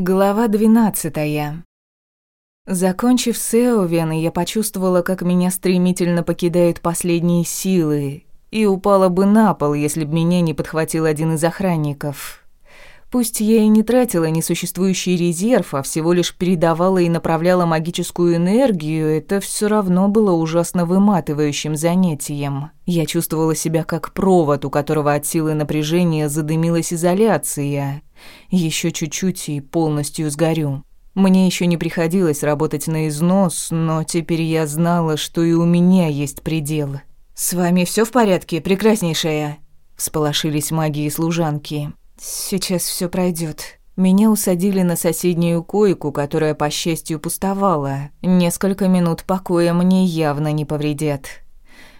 Глава двенадцатая. Закончив с Эовен, я почувствовала, как меня стремительно покидают последние силы, и упала бы на пол, если бы меня не подхватил один из охранников. Пусть я и не тратила несуществующий резерв, а всего лишь передавала и направляла магическую энергию, это все равно было ужасно выматывающим занятием. Я чувствовала себя как провод, у которого от силы напряжения задымилась изоляция. Еще чуть-чуть и полностью сгорю. Мне еще не приходилось работать на износ, но теперь я знала, что и у меня есть предел. «С вами все в порядке, прекраснейшая?» Всполошились маги и служанки. Сейчас все пройдет. Меня усадили на соседнюю койку, которая, по счастью, пустовала. Несколько минут покоя мне явно не повредят.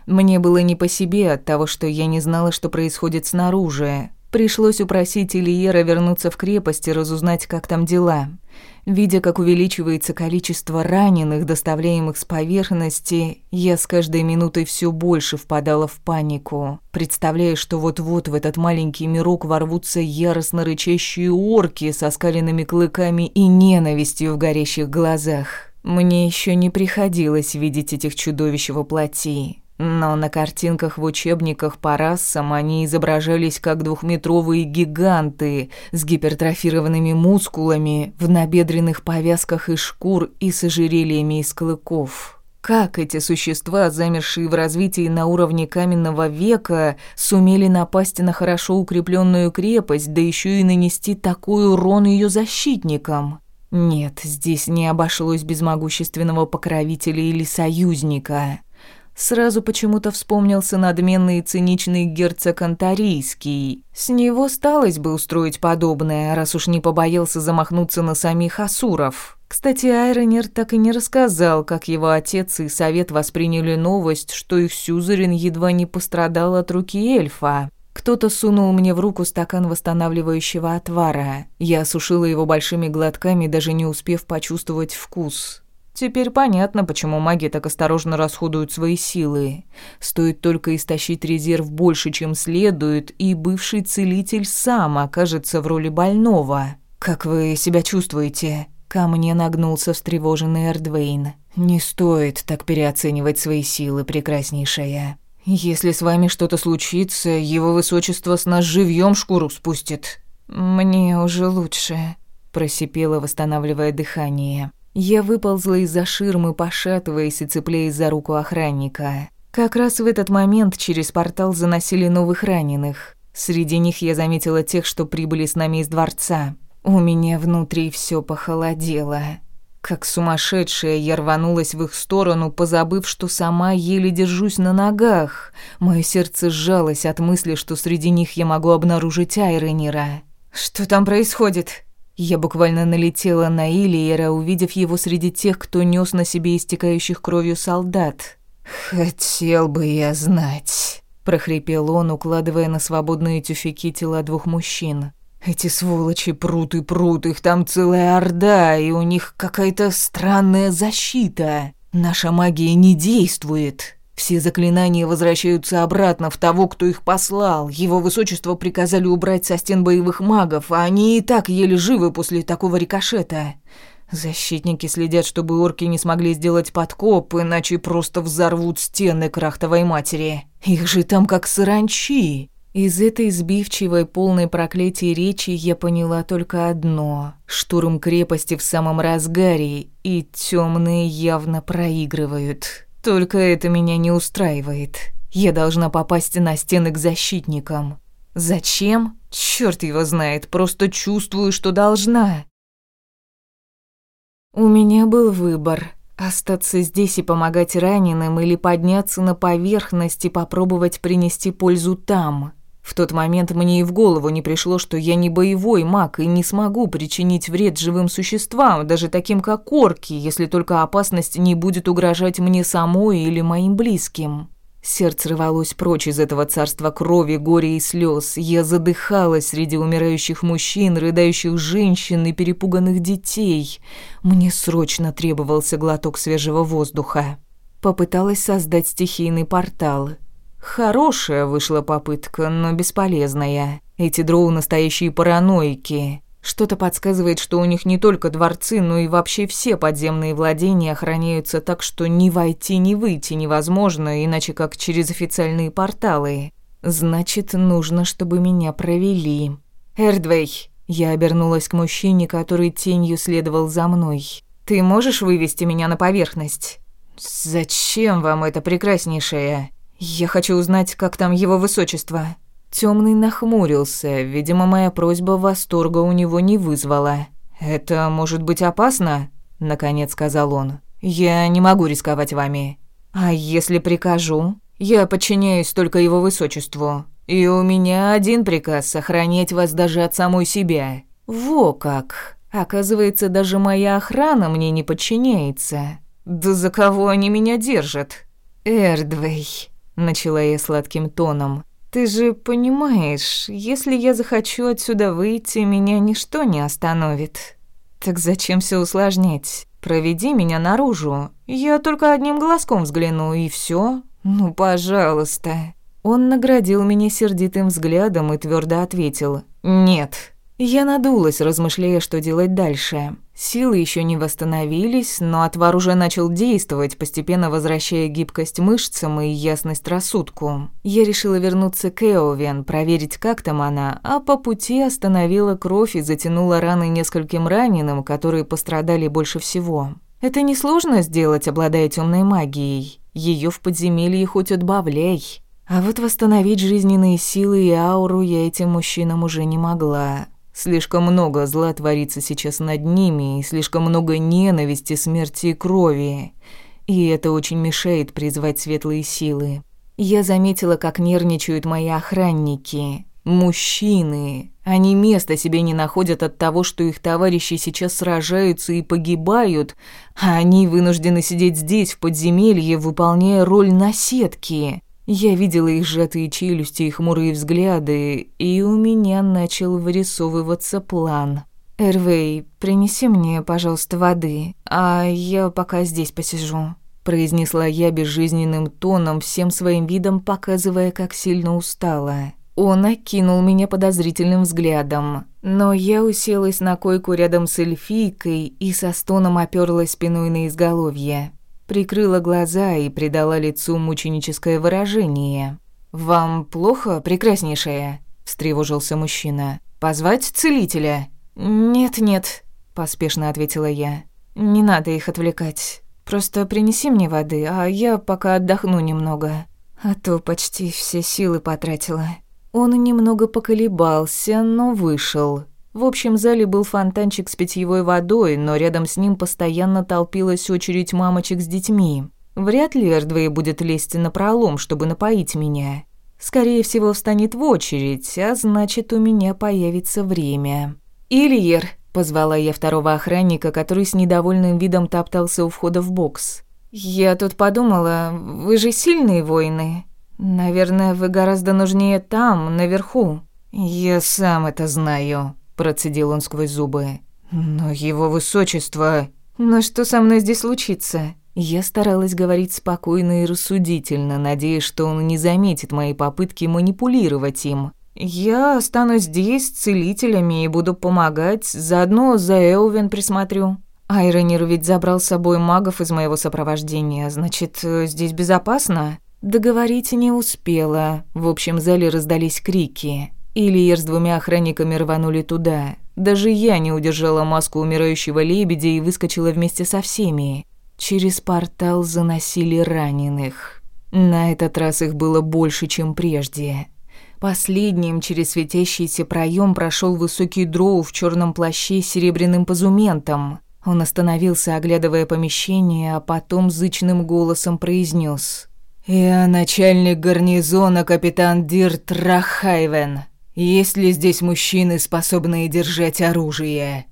Мне было не по себе от того, что я не знала, что происходит снаружи. Пришлось упросить Ильера вернуться в крепость и разузнать, как там дела. Видя, как увеличивается количество раненых, доставляемых с поверхности, я с каждой минутой все больше впадала в панику, представляя, что вот-вот в этот маленький мирок ворвутся яростно рычащие орки со скаленными клыками и ненавистью в горящих глазах. Мне еще не приходилось видеть этих чудовищ во плоти. Но на картинках в учебниках по расам они изображались как двухметровые гиганты с гипертрофированными мускулами, в набедренных повязках из шкур и с ожерельями из клыков. Как эти существа, замершие в развитии на уровне каменного века, сумели напасть на хорошо укрепленную крепость, да еще и нанести такой урон ее защитникам? Нет, здесь не обошлось без могущественного покровителя или союзника. Сразу почему-то вспомнился надменный и циничный герцог Антарийский. С него сталось бы устроить подобное, раз уж не побоялся замахнуться на самих асуров. Кстати, Айронер так и не рассказал, как его отец и совет восприняли новость, что их сюзерин едва не пострадал от руки эльфа. Кто-то сунул мне в руку стакан восстанавливающего отвара. Я осушила его большими глотками, даже не успев почувствовать вкус. Теперь понятно, почему маги так осторожно расходуют свои силы. Стоит только истощить резерв больше, чем следует, и бывший целитель сам окажется в роли больного. «Как вы себя чувствуете?» Ко мне нагнулся встревоженный Эрдвейн. «Не стоит так переоценивать свои силы, прекраснейшая. Если с вами что-то случится, его высочество с нас живьем шкуру спустит». «Мне уже лучше», – просипела, восстанавливая дыхание. Я выползла из-за ширмы, пошатываясь и цепляясь за руку охранника. Как раз в этот момент через портал заносили новых раненых. Среди них я заметила тех, что прибыли с нами из дворца. У меня внутри все похолодело. Как сумасшедшая, я рванулась в их сторону, позабыв, что сама еле держусь на ногах. Мое сердце сжалось от мысли, что среди них я могу обнаружить Айронера. «Что там происходит?» Я буквально налетела на Илиера, увидев его среди тех, кто нес на себе истекающих кровью солдат. «Хотел бы я знать», – прохрипел он, укладывая на свободные тюфяки тела двух мужчин. «Эти сволочи прут и прут, их там целая орда, и у них какая-то странная защита. Наша магия не действует». Все заклинания возвращаются обратно в того, кто их послал. Его высочество приказали убрать со стен боевых магов, а они и так еле живы после такого рикошета. Защитники следят, чтобы орки не смогли сделать подкоп, иначе просто взорвут стены крахтовой матери. Их же там как саранчи. Из этой сбивчивой, полной проклятий речи я поняла только одно. Штурм крепости в самом разгаре, и темные явно проигрывают. Только это меня не устраивает. Я должна попасть на стены к защитникам. Зачем? Черт его знает, просто чувствую, что должна. У меня был выбор – остаться здесь и помогать раненым или подняться на поверхность и попробовать принести пользу там. В тот момент мне и в голову не пришло, что я не боевой маг и не смогу причинить вред живым существам, даже таким как орки, если только опасность не будет угрожать мне самой или моим близким. Сердце рвалось прочь из этого царства крови, горя и слез. Я задыхалась среди умирающих мужчин, рыдающих женщин и перепуганных детей. Мне срочно требовался глоток свежего воздуха. Попыталась создать стихийный портал – Хорошая вышла попытка, но бесполезная. Эти дроу настоящие параноики. Что-то подсказывает, что у них не только дворцы, но и вообще все подземные владения охраняются так, что ни войти, ни выйти невозможно, иначе как через официальные порталы. Значит, нужно, чтобы меня провели. Эрдвей, я обернулась к мужчине, который тенью следовал за мной. Ты можешь вывести меня на поверхность? Зачем вам это прекраснейшее? Я хочу узнать, как там его высочество. Темный нахмурился. Видимо, моя просьба восторга у него не вызвала. Это может быть опасно, наконец сказал он. Я не могу рисковать вами. А если прикажу? Я подчиняюсь только его высочеству. И у меня один приказ — сохранять вас даже от самой себя. Во как! Оказывается, даже моя охрана мне не подчиняется. Да за кого они меня держат? Эрдвей, начала я сладким тоном. Ты же понимаешь, если я захочу отсюда выйти, меня ничто не остановит. Так зачем все усложнять? Проведи меня наружу. Я только одним глазком взгляну, и все. Ну, пожалуйста. Он наградил меня сердитым взглядом и твердо ответил «Нет». Я надулась, размышляя, что делать дальше. Силы еще не восстановились, но отвар уже начал действовать, постепенно возвращая гибкость мышцам и ясность рассудку. Я решила вернуться к Эовен, проверить, как там она, а по пути остановила кровь и затянула раны нескольким раненым, которые пострадали больше всего. Это несложно сделать, обладая темной магией. Ее в подземелье хоть отбавляй. А вот восстановить жизненные силы и ауру я этим мужчинам уже не могла. Слишком много зла творится сейчас над ними, и слишком много ненависти, смерти и крови. И это очень мешает призвать светлые силы. Я заметила, как нервничают мои охранники. Мужчины. Они места себе не находят от того, что их товарищи сейчас сражаются и погибают, а они вынуждены сидеть здесь, в подземелье, выполняя роль наседки. Я видела их сжатые челюсти и хмурые взгляды, и у меня начал вырисовываться план. «Эрвей, принеси мне, пожалуйста, воды, а я пока здесь посижу», произнесла я безжизненным тоном, всем своим видом показывая, как сильно устала. Он окинул меня подозрительным взглядом, но я уселась на койку рядом с эльфийкой и со стоном оперлась спиной на изголовье прикрыла глаза и придала лицу мученическое выражение. «Вам плохо, прекраснейшая?» – встревожился мужчина. «Позвать целителя?» «Нет-нет», – поспешно ответила я. «Не надо их отвлекать. Просто принеси мне воды, а я пока отдохну немного. А то почти все силы потратила». Он немного поколебался, но вышел. В общем зале был фонтанчик с питьевой водой, но рядом с ним постоянно толпилась очередь мамочек с детьми. Вряд ли Эрдвей будет лезть на пролом, чтобы напоить меня. Скорее всего, встанет в очередь, а значит, у меня появится время. «Ильер!» – позвала я второго охранника, который с недовольным видом топтался у входа в бокс. «Я тут подумала, вы же сильные воины. Наверное, вы гораздо нужнее там, наверху». «Я сам это знаю», процедил он сквозь зубы. Но его высочество... Но что со мной здесь случится? Я старалась говорить спокойно и рассудительно, надеясь, что он не заметит мои попытки манипулировать им. Я останусь здесь с целителями и буду помогать, заодно за Эовен присмотрю. Айронир ведь забрал с собой магов из моего сопровождения, значит, здесь безопасно? Договорить не успела. В общем зале раздались крики. Ильер с двумя охранниками рванули туда. Даже я не удержала маску умирающего лебедя и выскочила вместе со всеми. Через портал заносили раненых. На этот раз их было больше, чем прежде. Последним через светящийся проем прошел высокий дроу в черном плаще с серебряным позументом. Он остановился, оглядывая помещение, а потом зычным голосом произнес: «Я начальник гарнизона капитан Дирт Рахайвен. Есть ли здесь мужчины, способные держать оружие?»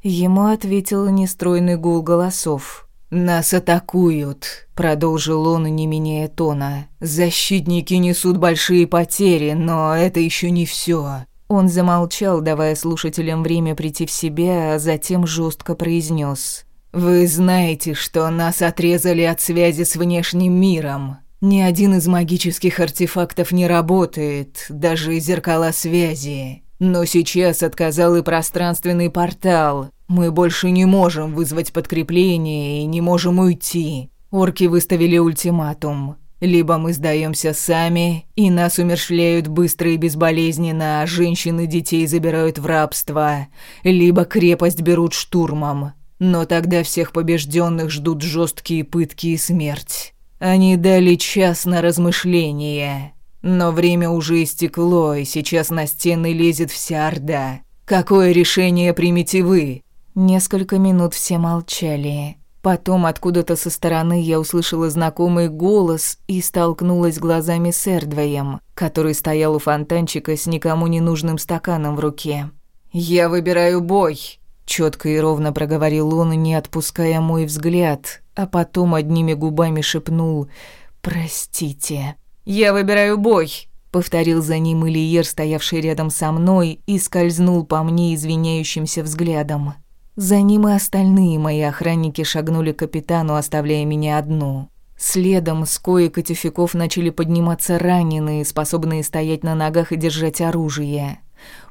Ему ответил нестройный гул голосов. «Нас атакуют», — продолжил он, не меняя тона. «Защитники несут большие потери, но это еще не все. Он замолчал, давая слушателям время прийти в себя, а затем жестко произнес: «Вы знаете, что нас отрезали от связи с внешним миром. Ни один из магических артефактов не работает, даже зеркала связи. Но сейчас отказал и пространственный портал. Мы больше не можем вызвать подкрепление и не можем уйти. Орки выставили ультиматум. Либо мы сдаемся сами, и нас умершляют быстро и безболезненно, а женщин и детей забирают в рабство, либо крепость берут штурмом. Но тогда всех побежденных ждут жесткие пытки и смерть. Они дали час на размышление. Но время уже истекло, и сейчас на стены лезет вся Орда. Какое решение примете вы?» Несколько минут все молчали. Потом откуда-то со стороны я услышала знакомый голос и столкнулась глазами с Эрдвоем, который стоял у фонтанчика с никому не нужным стаканом в руке. «Я выбираю бой», — четко и ровно проговорил он, не отпуская мой взгляд, а потом одними губами шепнул «Простите». «Я выбираю бой», — повторил за ним Ильер, стоявший рядом со мной, и скользнул по мне извиняющимся взглядом. За ним и остальные мои охранники шагнули к капитану, оставляя меня одну. Следом с коек и начали подниматься раненые, способные стоять на ногах и держать оружие.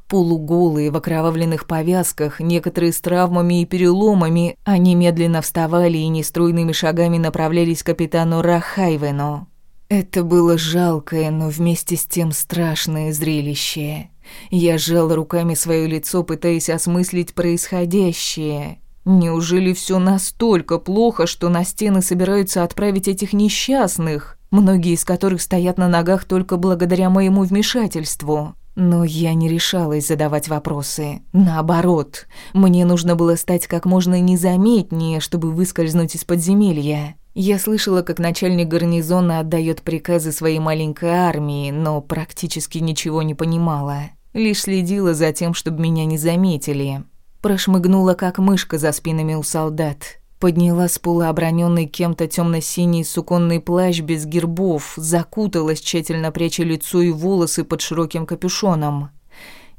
Полуголые, в окровавленных повязках, некоторые с травмами и переломами, они медленно вставали и нестройными шагами направлялись к капитану Рахайвену. Это было жалкое, но вместе с тем страшное зрелище. Я сжал руками свое лицо, пытаясь осмыслить происходящее. Неужели все настолько плохо, что на стены собираются отправить этих несчастных, многие из которых стоят на ногах только благодаря моему вмешательству? Но я не решалась задавать вопросы. Наоборот, мне нужно было стать как можно незаметнее, чтобы выскользнуть из подземелья. Я слышала, как начальник гарнизона отдает приказы своей маленькой армии, но практически ничего не понимала. Лишь следила за тем, чтобы меня не заметили. Прошмыгнула, как мышка за спинами у солдат. Подняла с пола оброненный кем-то темно синий суконный плащ без гербов, закуталась, тщательно пряча лицо и волосы под широким капюшоном.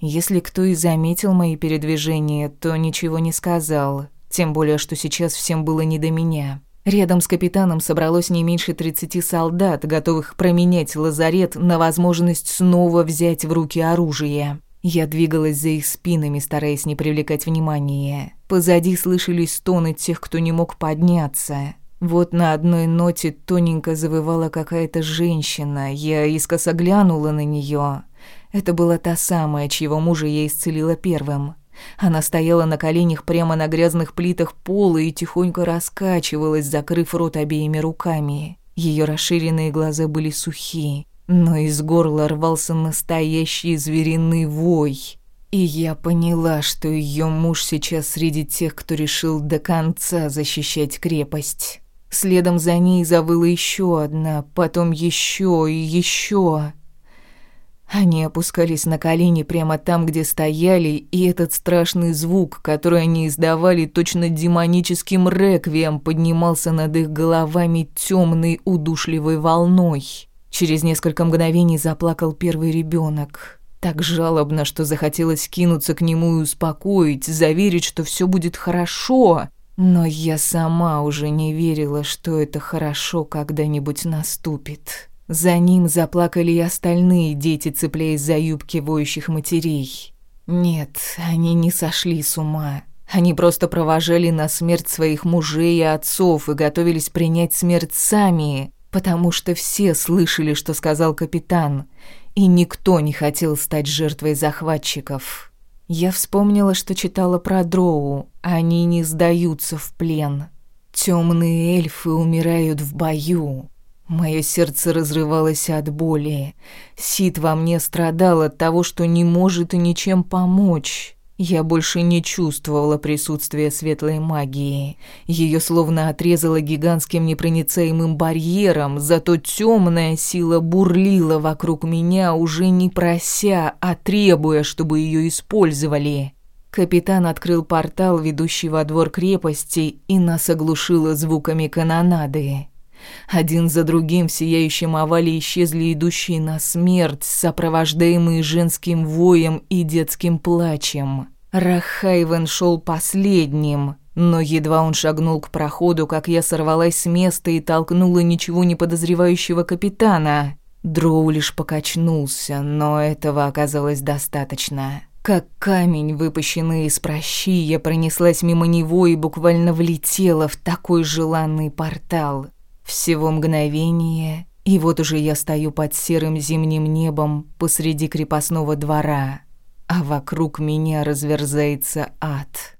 Если кто и заметил мои передвижения, то ничего не сказал, тем более, что сейчас всем было не до меня. Рядом с капитаном собралось не меньше 30 солдат, готовых променять лазарет на возможность снова взять в руки оружие. Я двигалась за их спинами, стараясь не привлекать внимания. Позади слышались стоны тех, кто не мог подняться. Вот на одной ноте тоненько завывала какая-то женщина. Я искоса глянула на нее. Это была та самая, чьего мужа я исцелила первым. Она стояла на коленях прямо на грязных плитах пола и тихонько раскачивалась, закрыв рот обеими руками. Ее расширенные глаза были сухие, но из горла рвался настоящий звериный вой. И я поняла, что ее муж сейчас среди тех, кто решил до конца защищать крепость. Следом за ней завыла еще одна, потом еще и еще. Они опускались на колени прямо там, где стояли, и этот страшный звук, который они издавали точно демоническим реквием, поднимался над их головами темной удушливой волной. Через несколько мгновений заплакал первый ребенок. Так жалобно, что захотелось кинуться к нему и успокоить, заверить, что все будет хорошо. Но я сама уже не верила, что это хорошо когда-нибудь наступит. За ним заплакали и остальные дети, цепляясь за юбки воющих матерей. Нет, они не сошли с ума. Они просто провожали на смерть своих мужей и отцов и готовились принять смерть сами, потому что все слышали, что сказал капитан, и никто не хотел стать жертвой захватчиков. Я вспомнила, что читала про дроу. Они не сдаются в плен. Темные эльфы умирают в бою. Мое сердце разрывалось от боли. Сид во мне страдал от того, что не может и ничем помочь. Я больше не чувствовала присутствия светлой магии. Ее словно отрезало гигантским непроницаемым барьером, зато темная сила бурлила вокруг меня, уже не прося, а требуя, чтобы ее использовали. Капитан открыл портал, ведущий во двор крепости, и нас оглушило звуками канонады. Один за другим в сияющем овале исчезли идущие на смерть, сопровождаемые женским воем и детским плачем. Рахайвен шел последним, но едва он шагнул к проходу, как я сорвалась с места и толкнула ничего не подозревающего капитана. Дроу лишь покачнулся, но этого оказалось достаточно. Как камень, выпущенный из прощи, я пронеслась мимо него и буквально влетела в такой желанный портал. Всего мгновение, и вот уже я стою под серым зимним небом посреди крепостного двора, а вокруг меня разверзается ад.